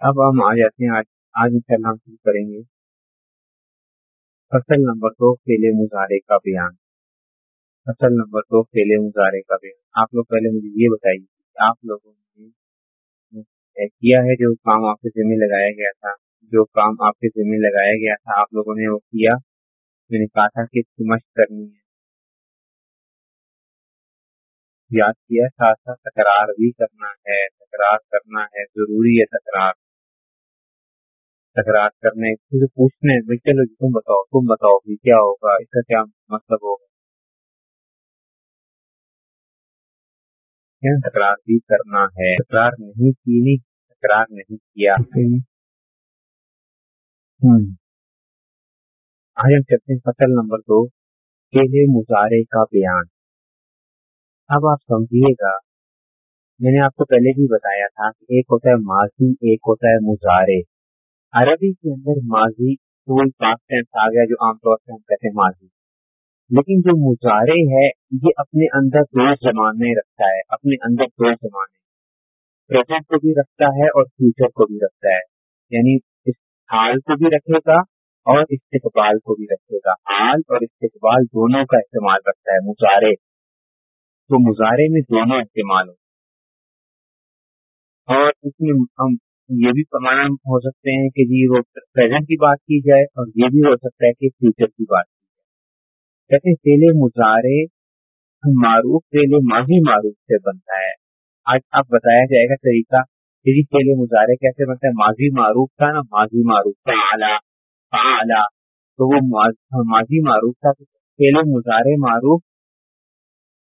اب ہم آ جاتے ہیں. آج آج ان شاء اللہ ہم شروع کریں گے. فصل نمبر دو، کیلے مظاہرے کا بیان. فصل نمبر دو، کیلے مظاہرے کا بیان. آپ لوگ پہلے مجھے یہ بتائیے کہ آپ لوگوں نے کیا ہے جو کام آپ کے ذمہ لگایا گیا تھا؟ جو کام آپ کے ذمہ لگایا گیا تھا، آپ لوگوں نے وہ کیا؟ میں نے کہا تھا کہ کی مشق کرنی ہے. یاد کیا ساتھ ساتھ تکرار بھی کرنا ہے تکرار کرنا ہے ضروری ہے تکرار۔ تکرار کرنے سے پوچھنے بھائی چلو جی تم بتاؤ تم بتاؤ بھی کیا ہوگا اس کا کیا مطلب ہوگا؟ تکرار بھی کرنا ہے۔ تکرار نہیں کی نہیں تکرار نہیں کیا۔ آج ہم چلتے ہیں فصل نمبر دو کیلے مظاہرے کا بیان۔ اب آپ سمجھیے گا، میں نے آپ کو پہلے بھی بتایا تھا کہ ایک ہوتا ہے ماضی، ایک ہوتا ہے مظاہرے عربی کے اندر ماضی کوئی پاس ٹینس آ گیا جو عام طور سے ہم کہتے ہیں ماضی۔ لیکن جو مظاہرے ہے، یہ اپنے اندر دو زمانے رکھتا ہے، اپنے اندر دو زمانے۔ پریزنٹ کو بھی رکھتا ہے اور فیوچر کو بھی رکھتا ہے۔ یعنی اس حال کو بھی رکھے گا اور استقبال کو بھی رکھے گا۔ حال اور استقبال دونوں کا استعمال رکھتا ہے مظاہرے تو مظاہرے میں دونوں استعمال ہو اور اس میں ہم یہ بھی پیمانہ ہو سکتے ہیں کہ جی وہ پریزنٹ کی بات کی جائے اور یہ بھی ہو سکتا ہے کہ فیوچر کی بات کی جائے۔ کہتے پہلے مظاہرے معروف پہلے ماضی معروف سے بنتا ہے۔ آج اب بتایا جائے گا طریقہ کہ جی پہلے مظاہرے کیسے بنتا ہے؟ ماضی معروف تھا نا؟ ماضی معروف تھا۔ اعلیٰ اعلیٰ۔ تو وہ ماضی معروف تھا۔ پہلے مظاہرے معروف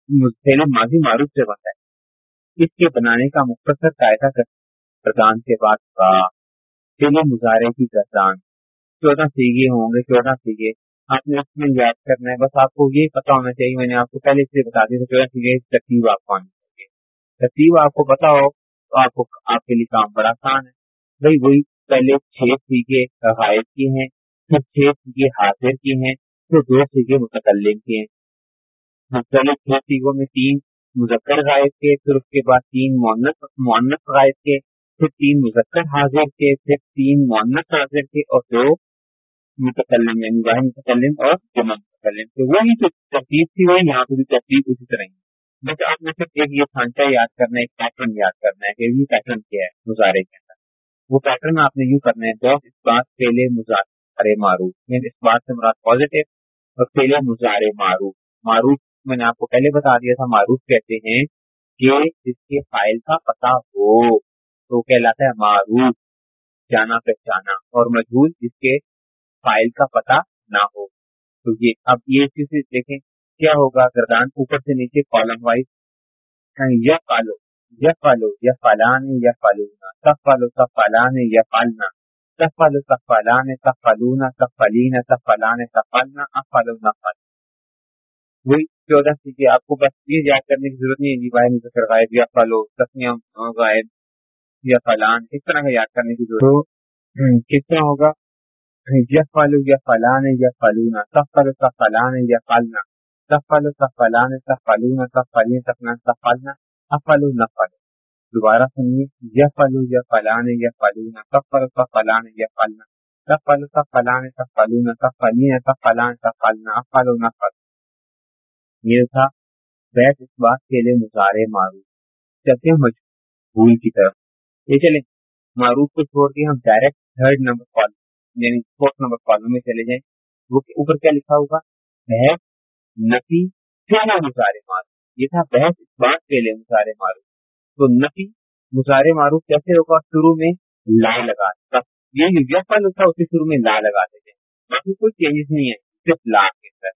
پہلے ماضی معروف سے بنتا ہے۔ اس کے بنانے کا مختصر قاعدہ پردان کے بعد کا پہلے مظاہرے کی گردان چودہ سیگے ہوں گے، چودہ سیگے۔ آپ نے اس میں یاد کرنا ہے، بس آپ کو یہ پتا ہونا چاہیے، میں نے آپ کو پہلے سے بتا دیا چودہ سیگے ترتیب آپ کو آنی چاہیے۔ ترتیب آپ کو پتا ہو تو آپ کو آپ کے لیے کام بڑا آسان ہے۔ بھائی، وہی پہلے چھ سیگے غائب کی ہیں، پھر چھ سیگے حاضر کی ہیں، پھر دو سیگے متکلم کے ہیں۔ مختلف چھ سیگوں میں تین مذکر غائب کے پھر اس کے بعد تین مونت غائب کے پھر تین مذکر حاضر کے پھر تین مونت حاضر کے اور دو متکلم یعنی واحد متکلم اور جمع متکلم کے وہی جو ترتیب تھی، وہی یہاں پہ بھی ترتیب اسی طرح ہی۔ بس آپ نے صرف ایک یہ سانچہ یاد کرنا ہے، ایک پیٹرن یاد کرنا ہے کہ یہ پیٹرن کیا ہے مظاہرے کے اندر۔ وہ پیٹرن آپ نے یوں کرنا ہے دو اس بات پہلے مظاہرے معروف یعنی اس بات سے مراد پازیٹو اور پہلے مظاہرے معروف معروف میں نے آپ کو پہلے بتا دیا تھا، معروف کہتے ہیں کہ جس کے فائل کا پتا ہو تو کہلاتا ہے معروف، جانا پہچانا، اور مجبور جس کے فائل کا پتا نہ ہو۔ تو یہ، اب یہ چیز دیکھیں، کیا ہوگا؟ گردان اوپر سے نیچے کالم وائز یا فالو یا فالو، یا فلان یا فالونا سب فالو سب فلان یا فالنا سب فالو سب فلان سب فلونا سب فلین سب فلان سب فلنا اب فالو، نہ وہی چودہ سیکھے آپ کو بس یہ یاد کرنے کی ضرورت نہیں ہے بھائی مذکر غائب یا فلو تسنیم غائب یا فلان اس طرح کا یاد کرنے کی ضرورت کس طرح ہوگا؟ یا فالو یا فلان یا فلونا سب فلان یا فالنا سب فلو سب فلان سب فلونا سب فلین سب سب فالنا اب فلو نہ فلو دوبارہ سنیے یا فلو یا فلان یا فلونا سب فلان یا فلنا سب فلو سب فلان سب فلونا سب فلین یہ تھا۔ بیس اس بات کے لیے مظاہرے معروف چلتے ہیں مجبور کی طرف۔ یہ چلیں۔ معروف کو چھوڑ کے ہم ڈائریکٹ تھرڈ نمبر کالم یعنی فورتھ نمبر کالم میں چلے جائیں۔ وہ اوپر کیا لکھا ہوگا؟ بحث نفی پھر مظاہرے معروف۔ یہ تھا بحث اس بات کے لیے مظاہرے معروف۔ تو نفی مظاہرے معروف کیسے ہوگا؟ شروع میں لا لگا یہ یفل تھا اسی شروع میں لا لگاتے تھے باقی کوئی چینجز نہیں ہے، صرف لا کے اندر۔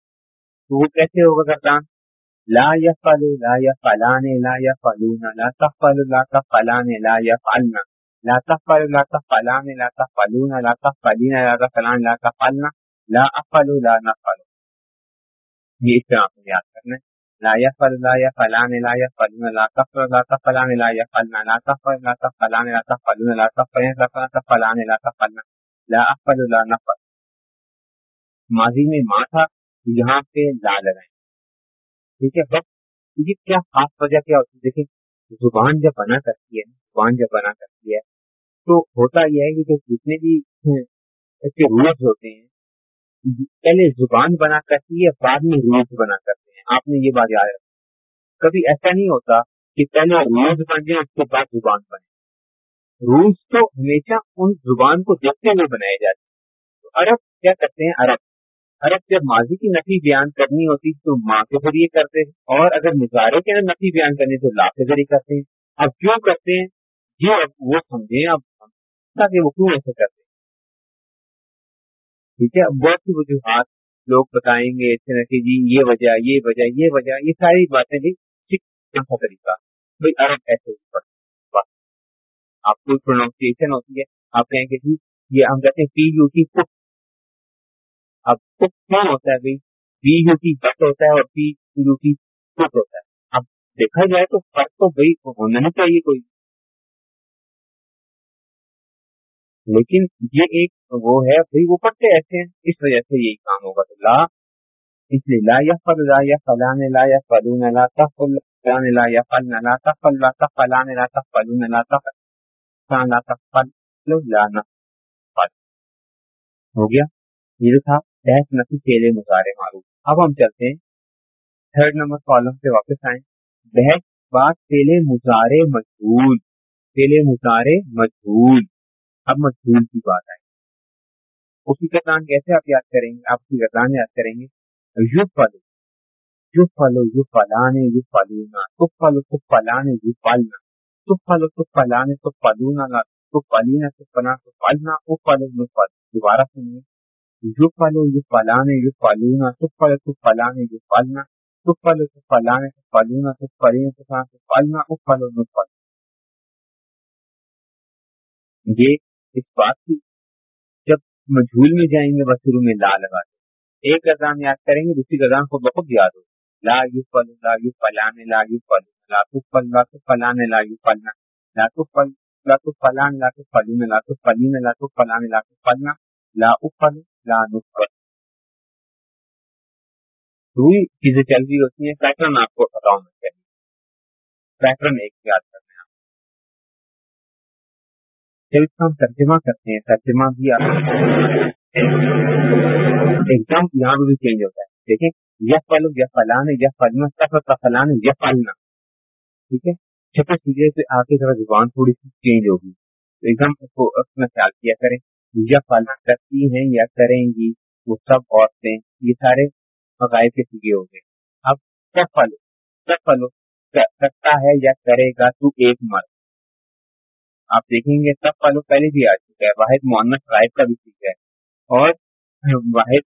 تو وہ کیسے ہوگا گردان لا یفل لا یفلان لا یفلون لا تفل لا تفلان لا یفعلنا لا تفل لا تفلان لا تفلون لا تفلین لا تفلان لا تفلنا لا افل لا نفل یہ اس طرح سے یاد کرنا ہے. لا يفعل لا يفعلان لا يفعلون لا تفعل لا تفعلان، لا يفعلن لا تفعل لا تفعلان، لا تفعلون، لا تفعلن، لا تفعلان، لا تفعلن، لا افعل لا نفعل ماضی میں ماں تھا یہاں پہ لا لگائیں۔ ٹھیک ہے؟ بس یہ کیا خاص وجہ کیا ہوتی ہے؟ دیکھیں، زبان جب بنا کرتی ہے، زبان جب بنا کرتی ہے، تو ہوتا یہ ہے کہ جتنے بھی ایسے ہوتے ہیں۔ پہلے زبان بنا کرتی ہے، بعد میں رولس بنا کرتے ہیں۔ آپ نے یہ بات یاد رکھی کبھی ایسا نہیں ہوتا کہ پہلے رولس بن جائیں اس کے بعد زبان بنے۔ رولس تو ہمیشہ ان زبان کو دیکھتے ہوئے بنائے جاتے ہیں عرب کیا کرتے ہیں؟ عرب عرب جب ماضی کی نفی بیان کرنی ہوتی تو ماں کے ذریعے کرتے ہیں اور اگر مظاہرے کے نفی بیان کرنی تو لا کے ذریعے کرتے ہیں۔ اب کیوں کرتے ہیں؟ جی اب وہ سمجھیں، اب تاکہ وہ کیوں ایسے کرتے ہیں؟ ٹھیک ہے، اب بہت سی وجوہات لوگ بتائیں گے اس طرح کہ جی یہ وجہ یہ وجہ یہ وجہ، یہ ساری باتیں بھی کا طریقہ؟ بھائی عرب ایسے آپ کو پروناؤنسیشن ہوتی ہے، آپ کہیں گے جی یہ ہم کہتے ہیں پی یو کی پک اب پک کون ہوتا ہے بھائی؟ پی یو کی بس ہوتا ہے اور پی یو کی پک ہوتا ہے۔ اب دیکھا جائے تو فرق تو بھائی ہونا نہیں چاہیے کوئی۔ لیکن یہ ایک وہ ہے، بھائی وہ پڑھتے ایسے ہیں، اس وجہ سے یہی کام ہوگا۔ تو لا، اس لیے لا یا فل لا یا فلان لا یا فلون لا تفل فلان لا یا فل لا تفل لا تفلان لا تفلون لا تفل لا تفل لا نفل ہو گیا؟ یہ تھا۔ بحث نفی کیلے مظاہرے معروف اب ہم چلتے ہیں تھرڈ نمبر کالم سے واپس آئیں بحث بات پہلے مظاہرے مجھول پہلے مظاہرے مجھول اب مجھول کی بات آئی اسی کا نام کیسے آپ یاد کریں گے آپ کی گردان یاد کریں گے یو فلو یو فلو یو فلانے یو فلونا تو فلو تو فلانے یو پالنا تو فلو تو فلانے تو فلونا تو فلینا تو فنا تو پالنا او فلو دوبارہ سنیے یو فلو یو فلانے یو فلونا تو فلو تو فلانے یو پالنا تو فلو تو یہ اس بات کی جب مجھول میں جائیں گے، بس شروع میں لا لگا دیں۔ ایک گزان یاد کریں گے، دوسری گزان کو بہت یاد ہو۔ لا یو پل لا یو پلان لا یو پل لا تو پل لا تو پلان لا یو پلنا لا تو پل لا تو پلان لا تو پلون لا تو پلین لا تو پلان لا تو پلنا لا اپل لا دوئی چیزیں چل رہی ہوتی ہیں، پیٹرن آپ کو پتا ہونا چاہیے۔ پیٹرن ایک یاد کرنا جب اس کا ہم ترجمہ کرتے ہیں، ترجمہ بھی ایک دم یہاں بھی چینج ہوتا ہے۔ دیکھیں یہ پل یا فلان یا فلنا سفر کا فلان یا پلنا ٹھیک ہے؟ چھپے سیدھے سے آگے ذرا زبان تھوڑی سی چینج ہوگی۔ تو ایک دم اس کو اپنا خیال کیا کریں۔ یا فلنا کرتی ہیں یا کریں گی، وہ سب عورتیں، یہ سارے عقائد کے سیگے ہو گئے۔ اب سب فلو؟ سب کرتا ہے یا کرے گا تو ایک مرد؟ آپ دیکھیں گے سب پالو پہلے بھی آ چکا ہے واحد مونس رائب کا بھی سیکھ ہے اور واحد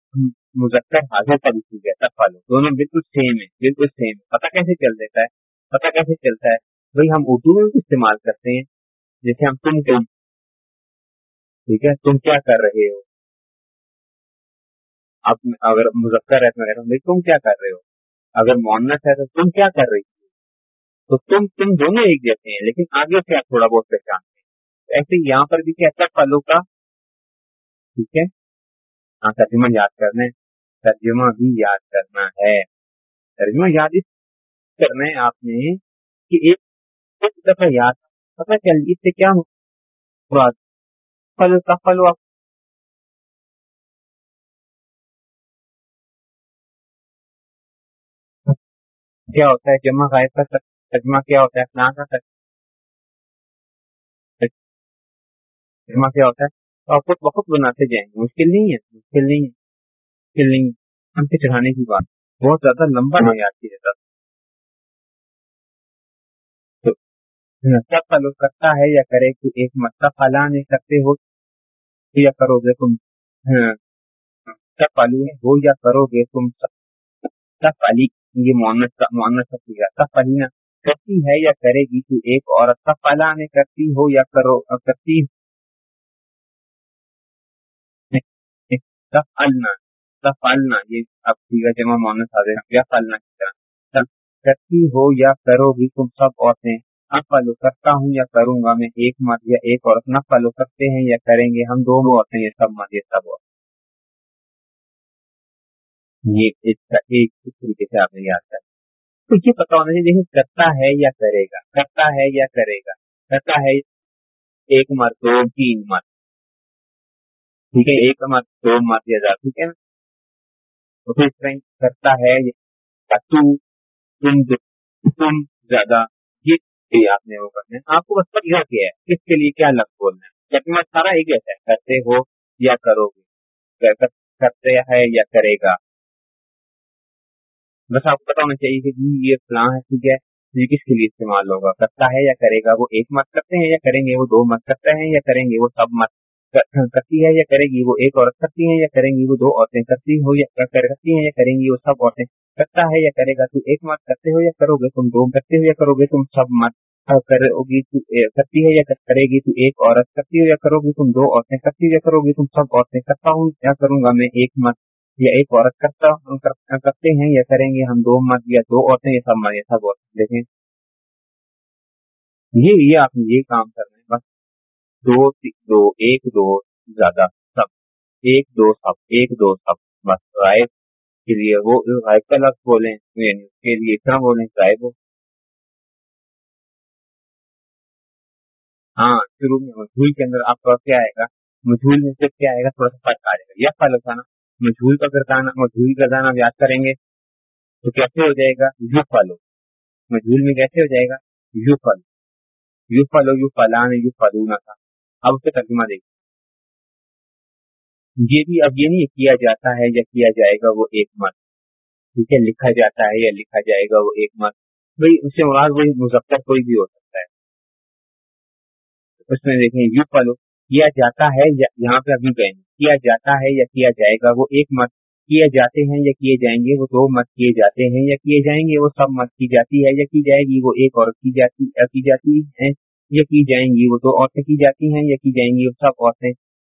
مظکر حاضر کا بھی سیکھ ہے۔ سب پالو دونوں بالکل سیم ہے بالکل سیم ہے پتا کیسے چل دیتا ہے؟ پتا کیسے چلتا ہے؟ بھائی ہم اردو میں بھی استعمال کرتے ہیں۔ جیسے ہم تم ٹھیک ہے؟ تم کیا کر رہے ہو؟ اب اگر مظکر ہے تو میں کہتا ہوں، بھائی تم کیا کر رہے ہو؟ اگر مونس ہے تو تم کیا کر رہی ہو؟ تو تم تم دونوں ایک جیسے ہیں، لیکن آگے سے آپ تھوڑا بہت پہچان ایسے یہاں پر بھی کہتا پلو کا، ٹھیک ہے؟ ہاں ترجمہ یاد کرنا ہے۔ ترجمہ بھی یاد کرنا ہے۔ ترجمہ یاد اس کرنا ہے آپ نے کہ ایک دفعہ یاد پتا چل، اس سے کیا مراد پلو کیا ہوتا ہے جمع غائب کا ترجمہ کیا ہوتا ہے؟ کا ترجمہ۔ کیا ہوتا ہے؟ تو آپ خود بخود بناتے جائیں۔ گے مشکل نہیں ہے مشکل نہیں ہے مشکل نہیں ہم سے چڑھانے کی بات۔ بہت زیادہ لمبا نہیں آتی رہتا تو سب کا لوگ کرتا ہے یا کرے کہ ایک مطلب فلاں کرتے ہو۔ یا کرو گے تم ہاں۔ سب پالو ہو یا کرو گے تم؟ سب پالی؟ یہ مونس کا مونس کا سب پالینا کرتی ہے یا کرے گی تو ایک عورت؟ سب پلا کرتی ہو یا کرو کرتی تفعلنا تفعلنا یہ اب سیگا جمع مونس آ یا فلنا کی طرح کرتی ہو یا کرو گی تم؟ سب عورتیں۔ نفل کرتا ہوں یا کروں گا میں ایک مرد یا ایک عورت نفل کرتے ہیں یا کریں گے ہم دونوں عورتیں یہ سب مرد یہ سب عورت۔ یہ اس کا ایک اس طریقے سے آپ نے یاد کر تو یہ پتا ہونا چاہیے دیکھیں کرتا ہے یا کرے گا؟ کرتا ہے یا کرے گا؟ کرتا ہے ایک مرد دو، تین مرد ٹھیک ہے، ایک مرد دو مرد یا زیادہ ٹھیک ہے نا تو پھر اس طرح کرتا ہے یا تم زیادہ لیے آپ نے وہ کرنا ہے۔ آپ کو بس پتہ کیا ہے کس کے لیے کیا لفظ بولنا ہے۔ یعنی لیکن سارا ہی کہتا ہے، کرتے ہو یا کرو گے کرتے ہے یا کرے گا۔ بس آپ کو پتا ہونا چاہیے کہ جی یہ فلاں ہے، ٹھیک ہے۔ یہ کس کے لیے استعمال ہوگا؟ کرتا ہے یا کرے گا؟ وہ ایک مت کرتے ہیں یا کریں گے؟ وہ دو مت کرتا ہے یا کریں گے؟ وہ سب مت کرتی ہے یا کرے گی؟ وہ ایک عورت کرتی ہے یا کریں گی؟ وہ دو عورتیں کرتی ہو یا کرتی ہیں یا کریں گی؟ وہ سب عورتیں کرتا ہے یا کرے گا تو ایک مت کرتے ہو یا کرو گے تم؟ دو کرتے ہو یا کرو گے تم؟ سب مت کرو گی کرتی ہے یا کرے گی تو ایک عورت کرتی ہو یا کرو گی تم؟ دو عورتیں کرتی ہو یا کرو گی تم؟ سب عورتیں کرتا ہوں یا کروں گا میں؟ ایک مت یا ایک عورت کرتا کرتے ہیں یا کریں گے ہم؟ دو مت یا دو عورتیں یا سب مت یا سب عورتیں، دیکھیں۔ یہ یہ آپ یہ کام کر رہے ہیں، بس۔ دو دو، ایک، دو، زیادہ، سب۔ ایک، دو، سب۔ ایک، دو، سب۔ بس، رائے۔ کے لیے وہ غائب کا لفظ بولیں یعنی اس کے لیے اتنا بولیں غائب ہو۔ ہاں شروع میں مجھول کے اندر آپ کا کیا آئے گا؟ مجھول میں سے کیا آئے گا؟ تھوڑا سا فرق آ جائے گا۔ یا فلسانہ مجھول کا گردانا مجھول گردانا یاد کریں گے، تو کیسے ہو جائے گا؟ یو فالو مجھول میں کیسے ہو جائے گا؟ You follow you follow you فلان یو فالونا تھا اب اس کا ترجمہ دیکھیں یہ بھی اب یہ نہیں کیا جاتا ہے یا کیا جائے گا وہ ایک مرد ٹھیک ہے، لکھا جاتا ہے یا لکھا جائے گا وہ ایک مرد بھائی، اس سے مراد وہی مظفر کوئی بھی ہو سکتا ہے۔ اس میں دیکھیں، یو پلو، کیا جاتا ہے یہاں پہ ابھی کہیں کیا جاتا ہے یا کیا جائے گا وہ ایک مرد کیے جاتے ہیں یا کیے جائیں گے وہ دو مت۔ کیے جاتے ہیں یا کیے جائیں گے وہ سب مت۔ کی جاتی ہے یا کی جائے گی وہ ایک عورت کی جاتی کی جاتی ہے یا کی جائیں گی وہ دو عورتیں۔ کی جاتی ہیں یا کی جائیں گی وہ سب عورتیں۔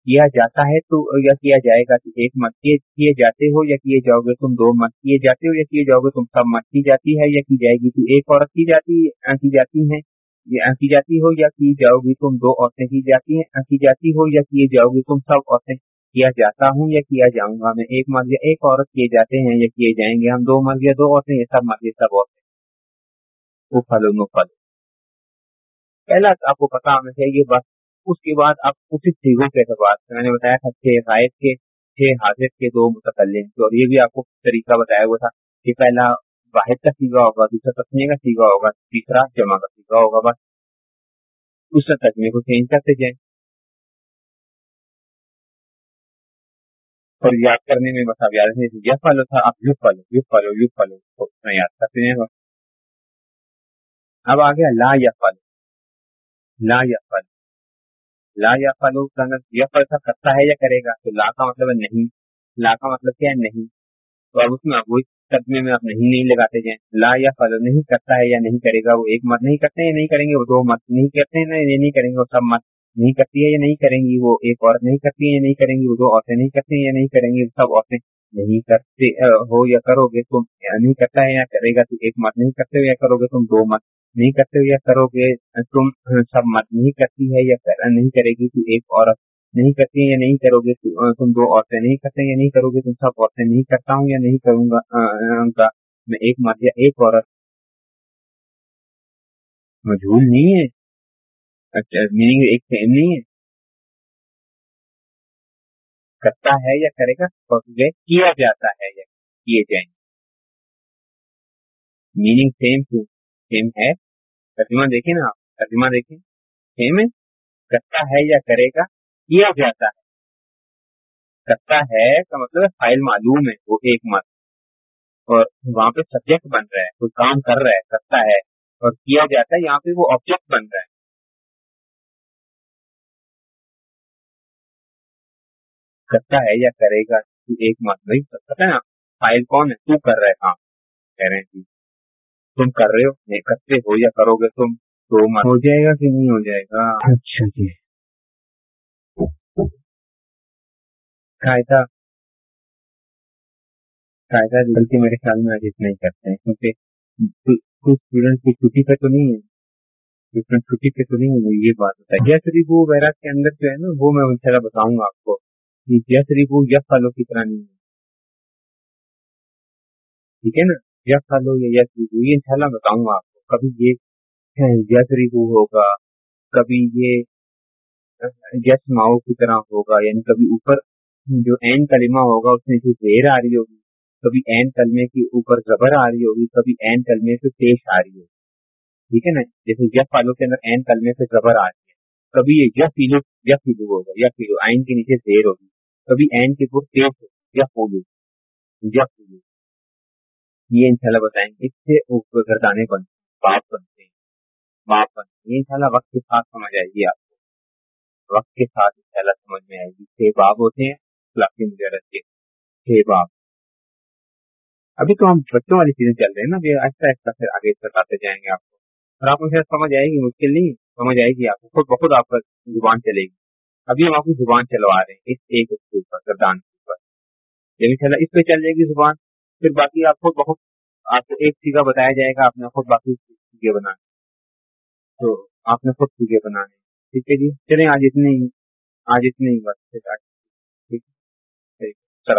کیا جاتا ہے تو یا کیا جائے گا کہ ایک مت کیے جاتے ہو یا کیے جاؤ گے تم دو مت کیے جاتے ہو یا کیے جاؤ گے تم سب مت کی جاتی ہے یا کی جائے گی تو ایک عورت کی جاتی کی جاتی ہے کی جاتی ہو یا کی جاؤ گی تم دو عورتیں کی جاتی ہیں؟ کی جاتی ہو یا کیے جاؤ گی تم سب عورتیں؟ کیا جاتا ہوں یا کیا جاؤں گا میں؟ ایک مرض یا ایک عورت کیے جاتے ہیں یا کیے جائیں گے ہم؟ دو مرض یا دو عورتیں یہ سب مرض سب عورتیں؟ پھل۔ پہلا آپ کو پتا ہونا چاہیے بس اس کے بعد آپ اسی سیگوں کے اعتبار سے میں نے بتایا تھا چھ غائب کے، چھ حاضر کے دو متکلم کے اور یہ بھی آپ کو طریقہ بتایا ہوا تھا کہ پہلا واحد کا سیگا ہوگا، دوسرا تسمیہ کا سیگا ہوگا، تیسرا جمع کا سیگا ہوگا، بس۔ دوسرا تجمیہ کو چینج کرتے جائیں۔ اور یاد کرنے میں بس آپ یاد رکھیں یہ فالو تھا، آپ یو فالو یو فالو یو فالو اتنا یاد کرتے ہیں۔ اب آ گیا لا یا فالو لا یا فالو لا یا فلو یا فلسا کرتا ہے یا کرے گا؟ تو لا کا مطلب ہے نہیں۔ لا کا مطلب کیا ہے؟ نہیں۔ تو اب اس میں آپ وہی میں آپ نہیں نہیں لگاتے جائیں۔ لا یا فلو نہیں کرتا ہے یا نہیں کرے گا؟ وہ ایک مت نہیں کرتے یا نہیں کریں گے؟ وہ دو مت نہیں کرتے ہیں یا نہیں کریں گے؟ وہ سب مت نہیں کرتی ہے یا نہیں کریں گی؟ وہ ایک عورت نہیں کرتی ہے یا نہیں کریں گی؟ وہ دو عورتیں نہیں کرتی ہیں یا نہیں کریں گی؟ سب عورتیں نہیں کرتے، ہو یا کرو گے تم۔ نہیں کرتا ہے یا کرے گا تو ایک مت نہیں کرتے ہو یا کرو گے تم؟ دو مت۔ نہیں کرتے ہو یا کرو گے، تم سب مت نہیں کرتی ہے یا نہیں کرے گی تو ایک عورت نہیں کرتی ہے یا نہیں کرو گے تم دو عورتیں نہیں کرتے یا نہیں کرو گے، تم سب عورتیں نہیں کرتا ہوں یا نہیں کروں گا میں ایک مرد یا ایک عورت۔ مجھول نہیں ہے۔ اچھا میننگ ایک سیم نہیں ہے۔ کرتا ہے یا کرے گا کیا جاتا ہے یا کیے جائیں میننگ سیم ٹو سیم ہے۔ ترجمہ دیکھیں نا آپ، ترجمہ دیکھیں۔ سیم میں کرتا ہے یا کرے گا، کیا جاتا ہے؟ کرتا ہے کا مطلب فائل معلوم ہے، وہ ایک مت اور وہاں پہ سبجیکٹ بن رہا ہے، کوئی کام کر رہا ہے، کرتا ہے۔ اور کیا جاتا ہے، یہاں پہ وہ آبجیکٹ بن رہا ہے۔ کرتا ہے یا کرے گا ایک مت نہیں پتا ہے نا، فائل کون ہے؟ تو کر رہا ہے کام۔ کہہ رہے ہیں۔ تم کر رہے ہو؟ نہیں کرتے ہو یا کرو گے تم تو ہو جائے گا کہ نہیں ہو جائے گا؟ اچھا جی۔ قاعدہ۔ قاعدہ بلکہ میرے خیال میں آج نہیں کرتے ہیں کیونکہ کچھ اسٹوڈینٹ کی چھٹی پہ تو نہیں ہے۔ اسٹوڈینٹ چھٹی پہ تو نہیں ہے یہ بات ہوتا ہے۔ یس صرف وہ کے اندر جو ہے نا وہ میں ان شاء اللہ بتاؤں گا آپ کو یس صرف وہ یا کی طرح نہیں ہے۔ ٹھیک ہے نا؟ یس ریبو یہ انشاءاللہ بتاؤں گا آپ کو کبھی یہ یس ریبو ہوگا کبھی یہ یس ماؤ کی طرح ہوگا یعنی کبھی اوپر جو این کلمہ ہوگا اس میں جو زیر آ رہی ہوگی کبھی این کلمے کی اوپر زبر آ رہی ہوگی کبھی این کلمے سے پیش آ رہی ہوگی ٹھیک ہے نا جیسے یس والوں کے اندر این کلمے سے زبر آ رہی ہے کبھی یہ یس فیلو یس فیلو ہوگا یا فیلو آئن کے نیچے زیر ہوگی کبھی این کے اوپر پیش ہوگی یا فولو یا فولو یہ انشاءاللہ بتائیں گے اس سے گردانے بنتے ہیں باپ بنتے ہیں، باپ بنتے ہیں۔ انشاءاللہ وقت کے ساتھ سمجھ آئے گی آپ کو۔ وقت کے ساتھ انشاءاللہ سمجھ میں آئے گی۔ چھ باب ہوتے ہیں کلافی مجرد کے چھ باب ابھی تو ہم بچوں والی چیزیں چل رہے ہیں نا آہستہ آہستہ پھر آگے بتاتے جائیں گے آپ کو۔ اور آپ کو شاید سمجھ آئے گی، مشکل نہیں، سمجھ آئے گی آپ کو۔ خود بخود آپ کا زبان چلے گی۔ ابھی ہم آپ کی زبان چلوا رہے ہیں، اس ایک اس کے اوپر گردان کے اوپر۔ لیکن اس پہ چل جائے گی زبان۔ پھر باقی آپ خود بہت آپ کو ایک سیگا بتایا جائے گا، آپ نے خود باقی سیگے بنانے تو آپ نے خود سیگے بنانے ٹھیک ہے جی؟ چلیں، آج اتنے ہی آج اتنے ہی بس